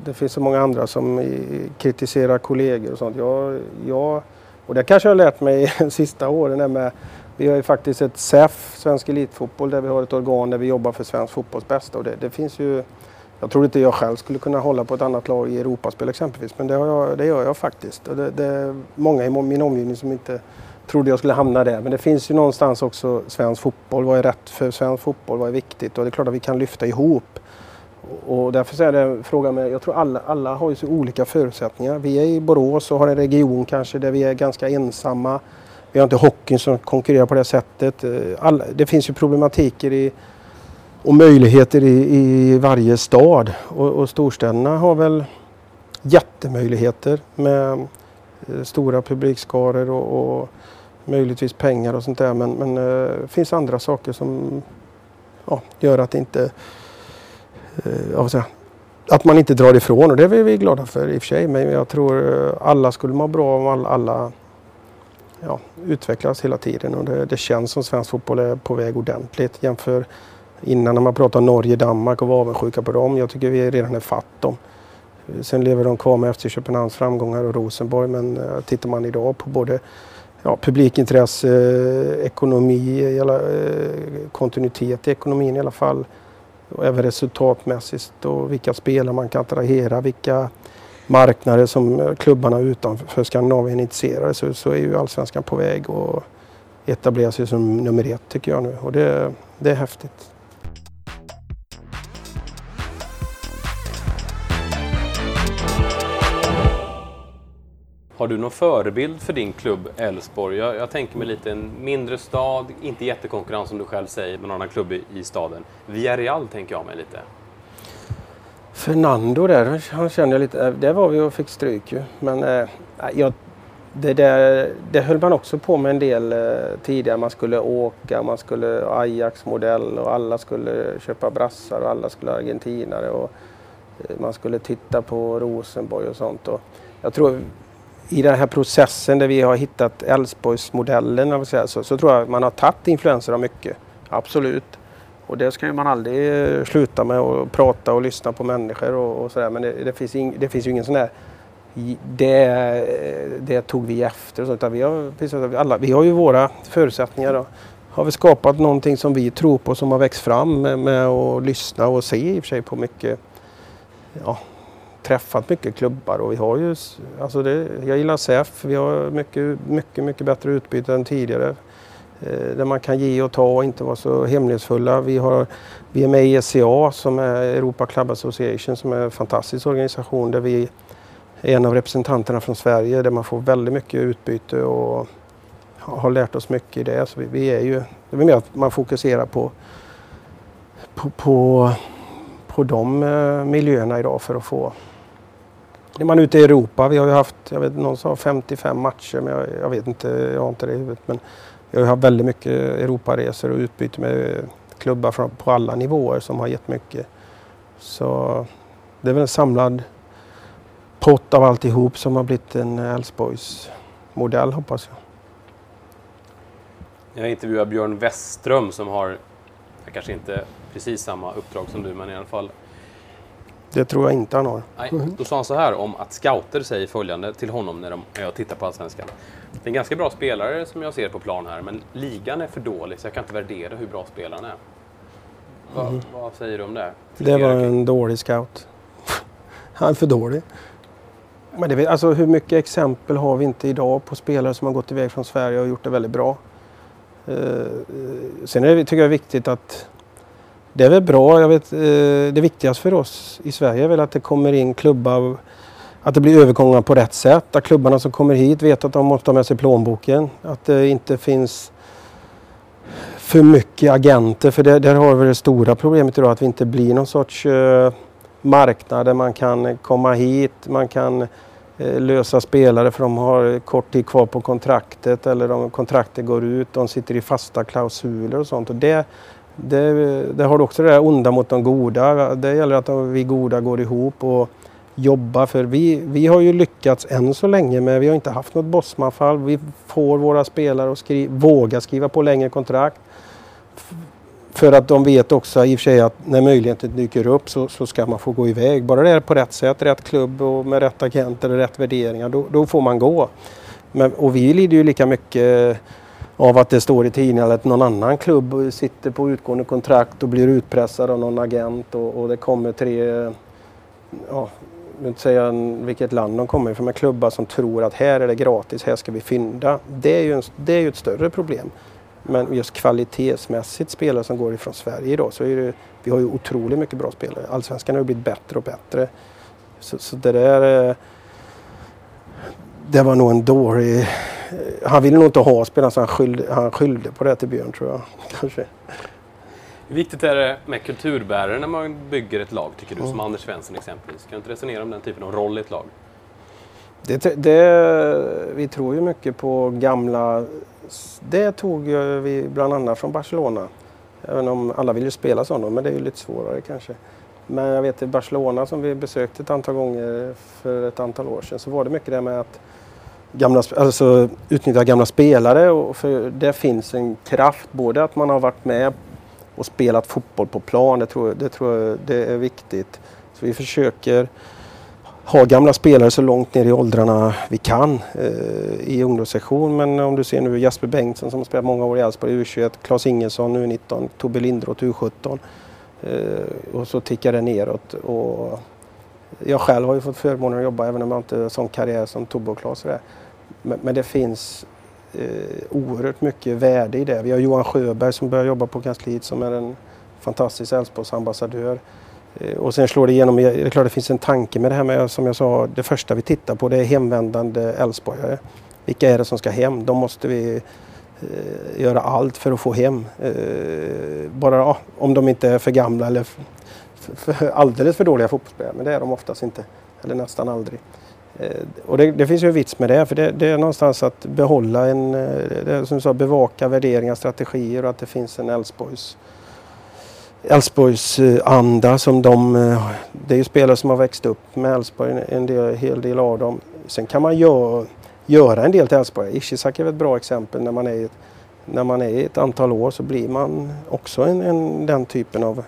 Speaker 3: det finns så många andra som kritiserar kollegor och sånt. Jag, jag, och det kanske jag har lärt mig de sista åren. Med, vi har ju faktiskt ett SEF, Svensk Elitfotboll, där vi har ett organ där vi jobbar för svensk fotbolls bästa. Och det, det finns ju, jag tror inte jag själv skulle kunna hålla på ett annat lag i Europaspel exempelvis, men det, jag, det gör jag faktiskt. Och det, det är många i min omgivning som inte trodde jag skulle hamna där. Men det finns ju någonstans också svensk fotboll. Vad är rätt för svensk fotboll? Vad är viktigt? Och det är klart att vi kan lyfta ihop. Och därför så är det frågan med, jag tror alla, alla har ju så olika förutsättningar. Vi är i Borås och har en region kanske där vi är ganska ensamma. Vi har inte hockeyn som konkurrerar på det sättet. Eh, all, det finns ju problematiker i, och möjligheter i, i varje stad. Och, och storstäderna har väl jättemöjligheter med eh, stora publikskaror och, och möjligtvis pengar och sånt där men, men eh, det finns andra saker som ja, gör att det inte eh, säga, att man inte drar ifrån och det är vi glada för i och för sig men jag tror eh, alla skulle må bra om alla, alla ja, utvecklas hela tiden och det, det, känns som svensk fotboll är på väg ordentligt jämför innan när man pratar Norge, Danmark och var avundsjuka på dem. Jag tycker vi redan är fatt dem. Sen lever de kvar med FC Köpenhamns framgångar och Rosenborg men eh, tittar man idag på både ja, publikintresse, ekonomi, eh, kontinuitet i ekonomin i alla fall. Och även resultatmässigt och vilka spelare man kan attrahera, vilka marknader som eh, klubbarna utanför Skandinavien är intresserade så, så är ju allsvenskan på väg att etablera sig som nummer ett tycker jag nu och det, det är häftigt.
Speaker 2: Har du någon förebild för din klubb Elfsborg? Jag, jag, tänker mig lite en mindre stad, inte jättekonkurrens som du själv säger med någon annan klubb i, i staden. Villarreal tänker jag mig lite.
Speaker 3: Fernando där, han kände jag lite, eh, där var vi och fick stryk ju. Men eh, jag, det, där, det höll man också på med en del eh, tidigare. Man skulle åka, man skulle Ajax-modell och alla skulle köpa brassar och alla skulle argentinare. Och, eh, man skulle titta på Rosenborg och sånt. Och jag tror i den här processen där vi har hittat Älvsborgsmodellen så, så tror jag man har tagit influenser av mycket. Absolut. Och det ska ju man aldrig eh, sluta med att prata och lyssna på människor och, och sådär. Men det, det, finns ing, det finns ju ingen sån där det, det tog vi efter. Och så, vi, har, alla, vi har ju våra förutsättningar. Då. Har vi skapat någonting som vi tror på som har växt fram med, med att lyssna och se i och för sig på mycket ja, träffat mycket klubbar och vi har ju, alltså det, jag gillar SEF, vi har mycket, mycket, mycket bättre utbyte än tidigare. Eh, där man kan ge och ta och inte vara så hemlighetsfulla. Vi, har, vi är med i ECA som är Europa Club Association som är en fantastisk organisation där vi är en av representanterna från Sverige där man får väldigt mycket utbyte och har lärt oss mycket i det. Så vi, vi är ju, det är mer att man fokuserar på, på, på, på de eh, miljöerna idag för att få när man är ute i Europa, vi har ju haft, jag vet någon sa 55 matcher, men jag, jag, vet inte, jag har inte det i huvudet. Men vi har haft väldigt mycket Europaresor och utbyte med klubbar från, på alla nivåer som har gett mycket. Så det är väl en samlad pott av alltihop som har blivit en Älvsborgs modell hoppas jag.
Speaker 2: Jag intervjuar Björn Westström som har, kanske inte precis samma uppdrag som du, men i alla fall.
Speaker 3: Det tror jag inte han har.
Speaker 2: Nej, då sa han så här om att scouter säger följande till honom när, de, när jag tittar på Allsvenskan. Det är en ganska bra spelare som jag ser på plan här, men ligan är för dålig så jag kan inte värdera hur bra spelaren är. Va,
Speaker 3: Mm.
Speaker 2: Vad säger du om det?
Speaker 3: Det var en dålig scout. Han är för dålig. Men det, alltså, hur mycket exempel har vi inte idag på spelare som har gått iväg från Sverige och gjort det väldigt bra? Eh, eh, sen är det, tycker jag det är viktigt att det är väl bra. Jag vet, eh, det viktigaste för oss i Sverige är väl att det kommer in klubbar, att det blir övergångar på rätt sätt. Att klubbarna som kommer hit vet att de måste ha med sig plånboken. Att det inte finns för mycket agenter. För det, där har vi det stora problemet idag att vi inte blir någon sorts eh, marknad där man kan komma hit, man kan eh, lösa spelare för de har kort tid kvar på kontraktet eller de, kontraktet går ut, de sitter i fasta klausuler och sånt. Och det, det, det har också det där onda mot de goda. Det gäller att vi goda går ihop och jobbar för vi, vi har ju lyckats än så länge men vi har inte haft något bossmanfall. Vi får våra spelare att skri, våga skriva på längre kontrakt. För att de vet också i och för sig att när möjligheten dyker upp så, så ska man få gå iväg. Bara det är på rätt sätt, rätt klubb och med rätt agenter och rätt värderingar, då, då får man gå. Men, och vi lider ju lika mycket av att det står i tidningen eller att någon annan klubb sitter på utgående kontrakt och blir utpressad av någon agent och, och det kommer tre, ja, jag vill inte säga vilket land de kommer ifrån, men klubbar som tror att här är det gratis, här ska vi fynda. Det är ju, en, det är ju ett större problem. Men just kvalitetsmässigt spelare som går ifrån Sverige idag så är det, vi har ju otroligt mycket bra spelare. Allsvenskan har ju blivit bättre och bättre. Så, så det där är, det var nog en dålig... Han ville nog inte ha spelare så han skyllde, han skyllde på det till Björn tror jag. Kanske.
Speaker 2: Hur viktigt är det med kulturbärare när man bygger ett lag, tycker du? Som
Speaker 3: Mm.
Speaker 2: Anders Svensson exempelvis. Kan du inte resonera om den typen av roll i ett lag?
Speaker 3: Det, det, vi tror ju mycket på gamla... Det tog vi bland annat från Barcelona. Även om alla vill ju spela som men det är ju lite svårare kanske. Men jag vet i Barcelona som vi besökte ett antal gånger för ett antal år sedan så var det mycket det med att gamla, alltså, utnyttja gamla spelare. Och för det finns en kraft, både att man har varit med och spelat fotboll på plan, det tror, jag- det tror jag det är viktigt. Så vi försöker ha gamla spelare så långt ner i åldrarna vi kan eh, i ungdomssektion. Men om du ser nu Jasper Bengtsson som har spelat många år i Elfsborg U21, Claes Ingesson U19, Tobbe Lindroth U17. Eh, och så tickar det neråt. Och jag själv har ju fått förmånen att jobba även om jag inte har sån karriär som Tobbe och Claes. Men, men det finns eh, oerhört mycket värde i det. Vi har Johan Sjöberg som börjar jobba på kansliet som är en fantastisk Älvsborgsambassadör. Eh, Och sen slår det igenom, det är klart det finns en tanke med det här med, som jag sa, det första vi tittar på det är hemvändande Älvsborgare. Vilka är det som ska hem? De måste vi Eh, göra allt för att få hem. Eh, bara ja, om de inte är för gamla eller för, alldeles för dåliga fotbollsspelare, men det är de oftast inte. Eller nästan aldrig. Eh, och det, det finns ju en vits med det, för det, det är någonstans att behålla en, eh, det som du sa, bevaka värderingar, strategier och att det finns en Älvsborgs Elfsborgs eh, anda som de... Eh, det är ju spelare som har växt upp med Elfsborg, en- en hel del av dem. Sen kan man göra, göra en del till Elfsborg. Ishizak är väl ett bra exempel. När man är, när man är ett antal år så blir man också en, en, den typen av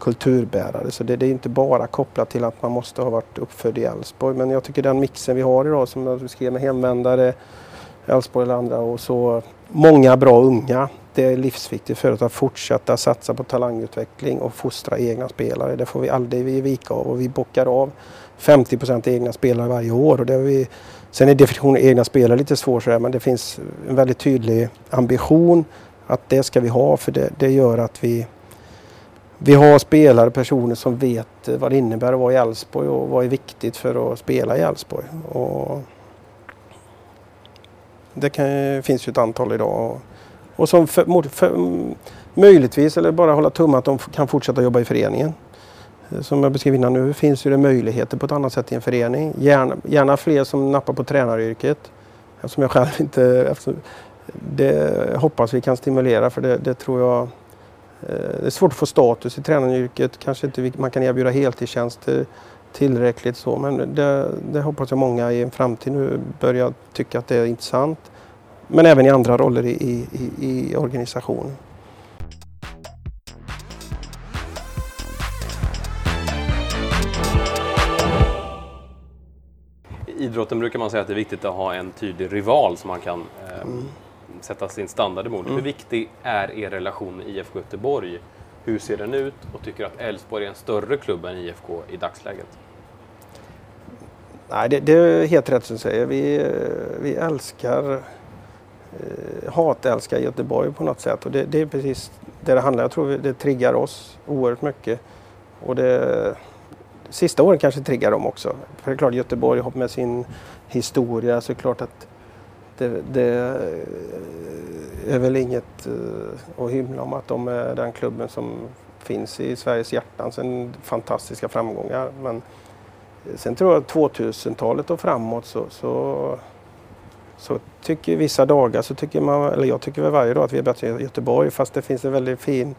Speaker 3: kulturbärare. Så det, det är inte bara kopplat till att man måste ha varit uppfödd i Elfsborg. Men jag tycker den mixen vi har idag som jag skrev med hemvändare, Elfsborg eller andra och så många bra unga. Det är livsviktigt för oss att fortsätta satsa på talangutveckling och fostra egna spelare. Det får vi aldrig vika av och vi bockar av 50 egna spelare varje år. Och det har vi, sen är definitionen egna spelare lite svår sådär, men det finns en väldigt tydlig ambition att det ska vi ha för det, det gör att vi vi har spelare, personer som vet vad det innebär att vara i Elfsborg och vad är viktigt för att spela i Elfsborg. Och Det kan, finns ju ett antal idag. Och som för, för, möjligtvis, eller bara hålla tummen att de kan fortsätta jobba i föreningen. Som jag beskrev innan nu finns ju det möjligheter på ett annat sätt i en förening. Gärna, gärna fler som nappar på tränaryrket. Eftersom jag själv inte... Eftersom, det hoppas vi kan stimulera för det, det tror jag eh, det är svårt att få status i tränaryrket. Kanske inte man kan erbjuda heltidstjänster tillräckligt så men det, det hoppas jag många i en framtid nu börjar tycka att det är intressant. Men även i andra roller i, i, i organisationen.
Speaker 2: Idrotten brukar man säga att det är viktigt att ha en tydlig rival som man kan eh, mm. sätta sin standard emot. Mm. Hur viktig är er relation med IFK Göteborg? Hur ser den ut och tycker att Elfsborg är en större klubb än IFK i dagsläget?
Speaker 3: Nej, det, det är helt rätt som du säger. Vi, vi älskar, eh, hatälskar Göteborg på något sätt och det, det, är precis det det handlar om. Jag tror det triggar oss oerhört mycket. Och det, sista åren kanske triggar dem också. För det är klart Göteborg har med sin historia så är det klart att det, det eh, är väl inget eh, att hymla om att de är den klubben som finns i Sveriges hjärtan sen fantastiska framgångar. Men sen tror jag 2000-talet och framåt så, så, så tycker vissa dagar så tycker man, eller jag tycker väl varje dag att vi är bättre än Göteborg fast det finns en väldigt fin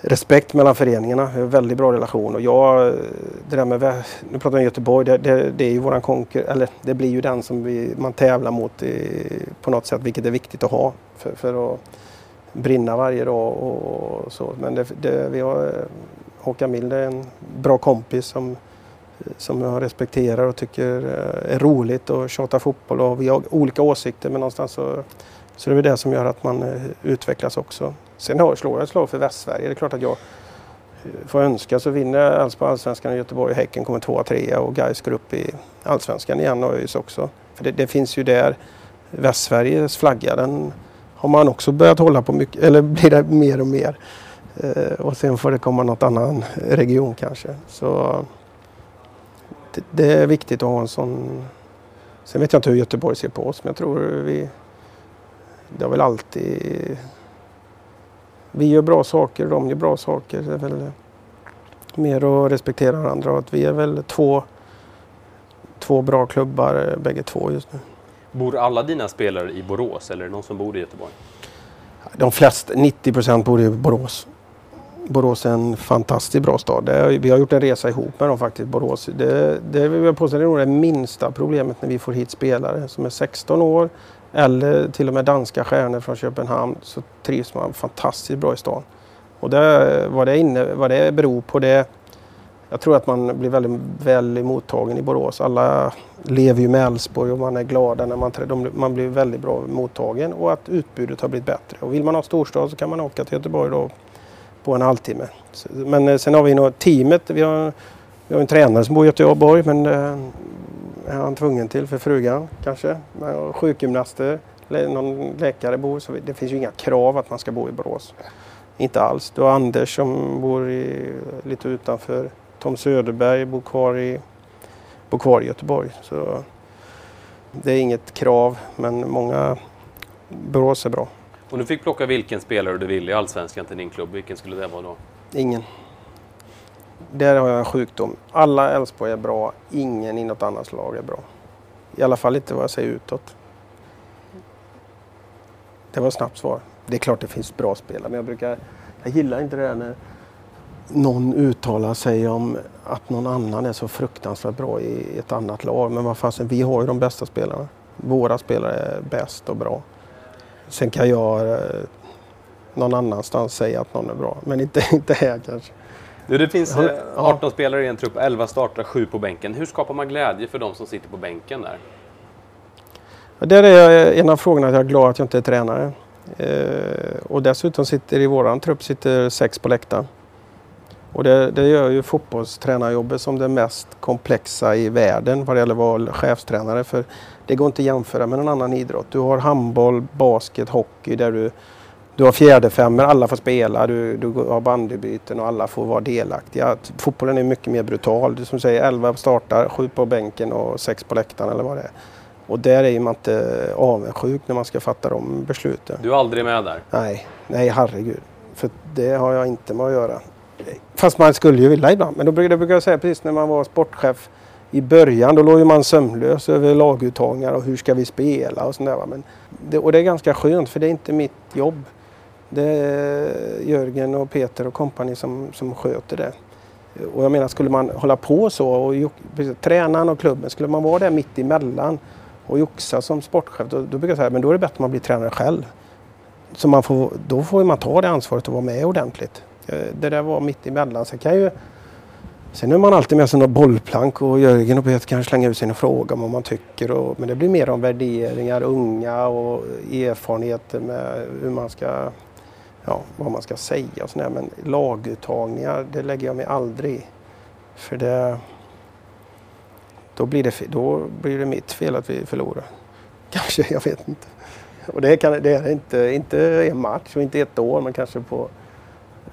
Speaker 3: respekt mellan föreningarna, en väldigt bra relation. Och jag, det där med, nu pratar vi om Göteborg, det, det, det är ju våran konkur, eller det blir ju den som vi, man tävlar mot i, på något sätt, vilket är viktigt att ha för, för att brinna varje dag och, och så. Men det, det, vi har, eh, Håkan Mild är en bra kompis som, som jag respekterar och tycker eh, är roligt och tjata fotboll och vi har olika åsikter men någonstans så, så det är det som gör att man eh, utvecklas också. Sen har, slår jag ett slag för Västsverige. Det är klart att jag eh, får önska så vinner Elfsborg allsvenskan i Göteborg och Häcken kommer tvåa, trea och Gais går upp i allsvenskan igen och ÖIS också. För det, det, finns ju där Västsveriges flagga den har man också börjat hålla på mycket, eller blir det mer och mer. Eh, och sen får det komma något annan region kanske. Så det, det, är viktigt att ha en sån... Sen vet jag inte hur Göteborg ser på oss men jag tror vi... Det har väl alltid vi gör bra saker och de gör bra saker. Det är väl mer att respektera varandra att vi är väl två, två bra klubbar bägge två just nu.
Speaker 2: Bor alla dina spelare i Borås eller är det någon som bor i Göteborg?
Speaker 3: De flesta, 90 procent bor i Borås. Borås är en fantastiskt bra stad. Är, vi har gjort en resa ihop med dem faktiskt, Borås. Det, det vill jag påstå är nog det minsta problemet när vi får hit spelare som är 16 år eller till och med danska stjärnor från Köpenhamn så trivs man fantastiskt bra i stan. Och det, vad, det inne, vad det beror på det jag tror att man blir väldigt väl mottagen i Borås. Alla lever ju med Älvsborg och man är glada när man, de, man blir väldigt bra mottagen och att utbudet har blivit bättre. Och vill man ha storstad så kan man åka till Göteborg då på en halvtimme. Men eh, sen har vi nog teamet. Vi har, vi har en tränare som bor i Göteborg men eh, är han tvungen till för frugan kanske. Sjukgymnaster, någon läkare bor. Så det finns ju inga krav att man ska bo i Borås. Inte alls. Du har Anders som bor i, lite utanför. Tom Söderberg bor kvar i, bor kvar i Göteborg. Så det är inget krav men många Borås är bra.
Speaker 2: Om du fick plocka vilken spelare du vill i Allsvenskan till din klubb, vilken skulle det vara då?
Speaker 3: Ingen. Där har jag en sjukdom. Alla Elfsborg är bra, ingen i något annat lag är bra. I alla fall inte vad jag säger utåt. Det var ett snabbt svar. Det är klart det finns bra spelare men jag brukar... Jag gillar inte det där när någon uttalar sig om att någon annan är så fruktansvärt bra i ett annat lag. Men vad fasen, vi har ju de bästa spelarna. Våra spelare är bäst och bra. Sen kan jag eh, någon annanstans säga att någon är bra, men inte, inte här kanske.
Speaker 2: Du, det finns 18 ja. spelare i en trupp, 11 startar, 7 på bänken. Hur skapar man glädje för de som sitter på bänken där?
Speaker 3: Där är en av frågorna att jag är glad att jag inte är tränare. Eh, och dessutom sitter i våran trupp sitter sex på läktaren. Och det, det gör ju fotbollstränarjobbet som det mest komplexa i världen vad det gäller att vara chefstränare. För det går inte att jämföra med någon annan idrott. Du har handboll, basket, hockey där du du har fjärdefemmor, alla får spela, du, du har bandybyten och alla får vara delaktiga. Fotbollen är mycket mer brutal. Du som säger 11 startar, 7 på bänken och 6 på läktaren eller vad det är. Och där är man inte avundsjuk när man ska fatta de besluten.
Speaker 2: Du är aldrig med där?
Speaker 3: Nej, nej herregud. För det har jag inte med att göra. Fast man skulle ju vilja ibland. Men då brukar, det brukar jag säga precis när man var sportchef i början då låg man sömnlös över laguttagningar och hur ska vi spela och sådär. Men det, och det är ganska skönt för det är inte mitt jobb. Det är Jörgen och Peter och kompani som, som sköter det. Och jag menar, skulle man hålla på så och tränaren och klubben, skulle man vara där mitt emellan och joxa som sportchef, då, då brukar jag säga men då är det bättre att man blir tränare själv. Så man får, då får man ta det ansvaret och vara med ordentligt. Eh, det där var mitt emellan. Sen kan ju Sen är man alltid med som något bollplank och Jörgen och Peter kan slänga ut sina frågor om vad man tycker. Och, men det blir mer om värderingar, unga och erfarenheter med hur man ska, ja, vad man ska säga och sådär. Men laguttagningar, det lägger jag mig aldrig i. För det, då blir det, då blir det mitt fel att vi förlorar. Kanske, jag vet inte. Och det, kan, det är inte, inte en match och inte ett år men kanske på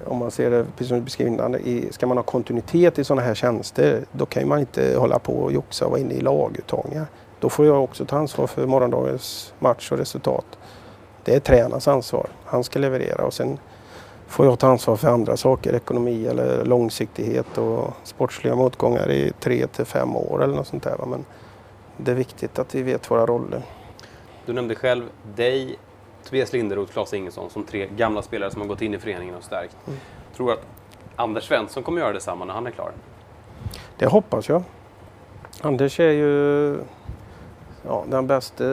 Speaker 3: om man ser det precis som du beskriver ska man ha kontinuitet i sådana här tjänster då kan man inte hålla på och joxa och vara inne i laguttagningar. Då får jag också ta ansvar för morgondagens match och resultat. Det är tränarens ansvar. Han ska leverera och sen får jag ta ansvar för andra saker, ekonomi eller långsiktighet och sportsliga motgångar i tre till fem år eller något sånt där. Men det är viktigt att vi vet våra roller.
Speaker 2: Du nämnde själv dig, Tobias Linderoth, Claes Ingesson som tre gamla spelare som har gått in i föreningen och stärkt. Mm. Tror du att Anders Svensson kommer göra detsamma när han är klar?
Speaker 3: Det hoppas jag. Anders är ju ja, den bästa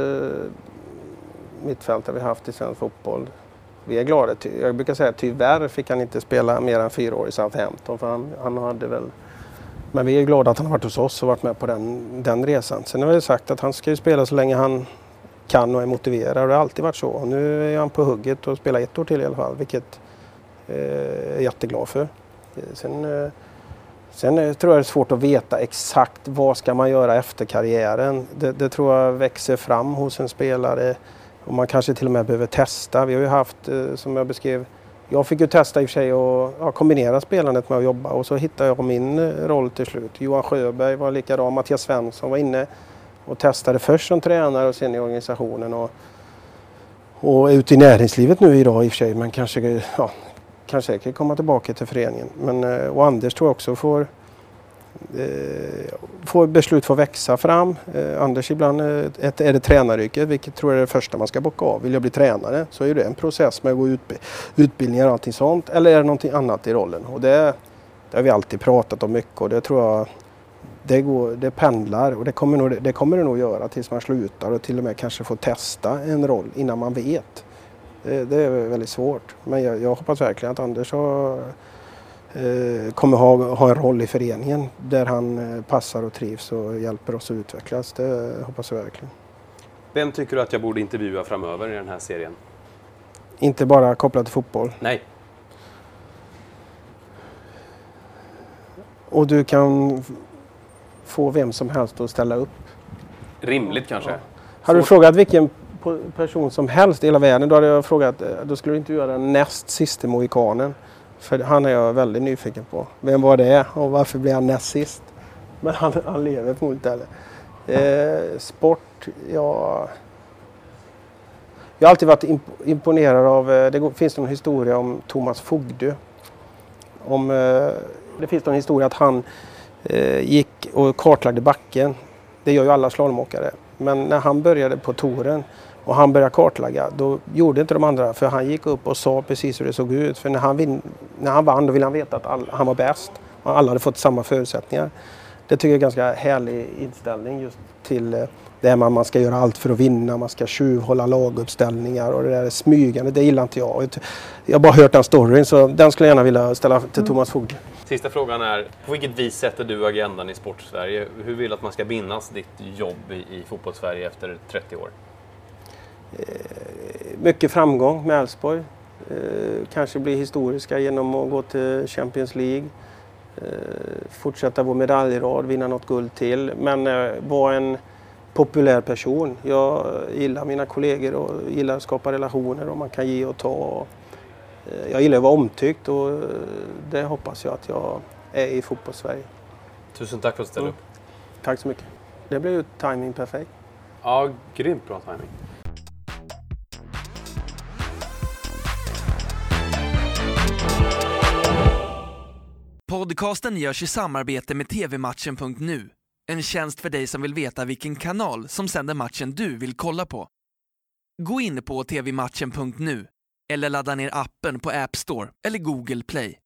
Speaker 3: mittfältare vi haft i svensk fotboll. Vi är glada. Jag brukar säga tyvärr fick han inte spela mer än fyra år i Southampton för han, han hade väl men vi är glada att han har varit hos oss och varit med på den, den resan. Sen har vi sagt att han ska ju spela så länge han kan och är motiverad. Och det har alltid varit så. Och nu är han på hugget och spelar ett år till i alla fall, vilket eh, jag är jätteglad för. Eh, sen, eh, sen eh, tror jag det är svårt att veta exakt vad ska man göra efter karriären. Det, det, tror jag växer fram hos en spelare och man kanske till och med behöver testa. Vi har ju haft, eh, som jag beskrev, jag fick ju testa i och för sig att ja, kombinera spelandet med att jobba och så hittade jag min eh, roll till slut. Johan Sjöberg var likadan, Mattias Svensson var inne och testade först som tränare och sen i organisationen. Och, och ute i näringslivet nu idag i och för sig men kanske ja, kan säkert komma tillbaka till föreningen. Men, eh, och Anders tror jag också får, Eh, får beslut få växa fram. Eh, Anders ibland eh, är det tränaryrket vilket tror jag är det första man ska bocka av. Vill jag bli tränare så är det en process med att gå ut, utbildningar och allting sånt. Eller är det någonting annat i rollen? Och det, det har vi alltid pratat om mycket och det tror jag det, går, det pendlar och det kommer, nog, det kommer det nog göra tills man slutar och till och med kanske får testa en roll innan man vet. Det, det är väldigt svårt. Men jag, jag hoppas verkligen att Anders har, kommer ha, ha en roll i föreningen där han eh, passar och trivs och hjälper oss att utvecklas. Det hoppas jag verkligen.
Speaker 2: Vem tycker du att jag borde intervjua framöver i den här serien?
Speaker 3: Inte bara kopplat till fotboll?
Speaker 2: Nej.
Speaker 3: Och du kan få vem som helst att ställa upp.
Speaker 2: Rimligt kanske? Ja.
Speaker 3: Hade du frågat vilken person som helst i hela världen då hade jag frågat, eh, då skulle du inte göra den näst sista mohikanen. För han är jag väldigt nyfiken på. Vem var det och varför blev han näst sist? Men han, han lever förmodligen eh, Sport, ja... Jag har alltid varit imponerad av, eh, det finns någon historia om Thomas Fogdö. Om, eh, det finns någon historia att han eh, gick och kartlagde backen. Det gör ju alla slalomåkare. Men när han började på touren och han började kartlägga, då gjorde inte de andra för han gick upp och sa precis hur det såg ut. För när han, vin, när han vann då ville han veta att all, han var bäst och alla hade fått samma förutsättningar. Det tycker jag är en ganska härlig inställning just till eh, det här man ska göra allt för att vinna, man ska tjuvhålla laguppställningar och det där smygande, det gillar inte jag. Jag har bara hört den storyn så den skulle jag gärna vilja ställa till mm. Thomas Fogd.
Speaker 2: Sista frågan är, på vilket vis sätter du agendan i Sportsverige? Hur vill du att man ska minnas ditt jobb i, i Fotbollssverige efter 30 år?
Speaker 3: Eh, mycket framgång med Elfsborg. Eh, kanske bli historiska genom att gå till Champions League. Eh, fortsätta vår medaljrad, vinna något guld till. Men vara en populär person. Jag gillar mina kollegor och gillar att skapa relationer och man kan ge och ta. Jag gillar att vara omtyckt och det hoppas jag att jag är i fotbollssverige.
Speaker 2: Tusen tack för att du ställde mm. upp.
Speaker 3: Tack så mycket. Det blev ju timing perfekt.
Speaker 2: Ja, grymt bra timing.
Speaker 4: Podcasten görs i samarbete med tvmatchen.nu. En tjänst för dig som vill veta vilken kanal som sänder matchen du vill kolla på. Gå in på tvmatchen.nu eller ladda ner appen på App Store eller Google Play.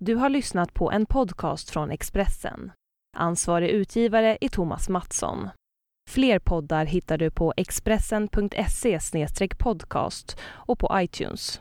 Speaker 1: Du har lyssnat på en podcast från Expressen. Ansvarig utgivare är Thomas Mattsson. Fler poddar hittar du på expressen.se podcast och på iTunes.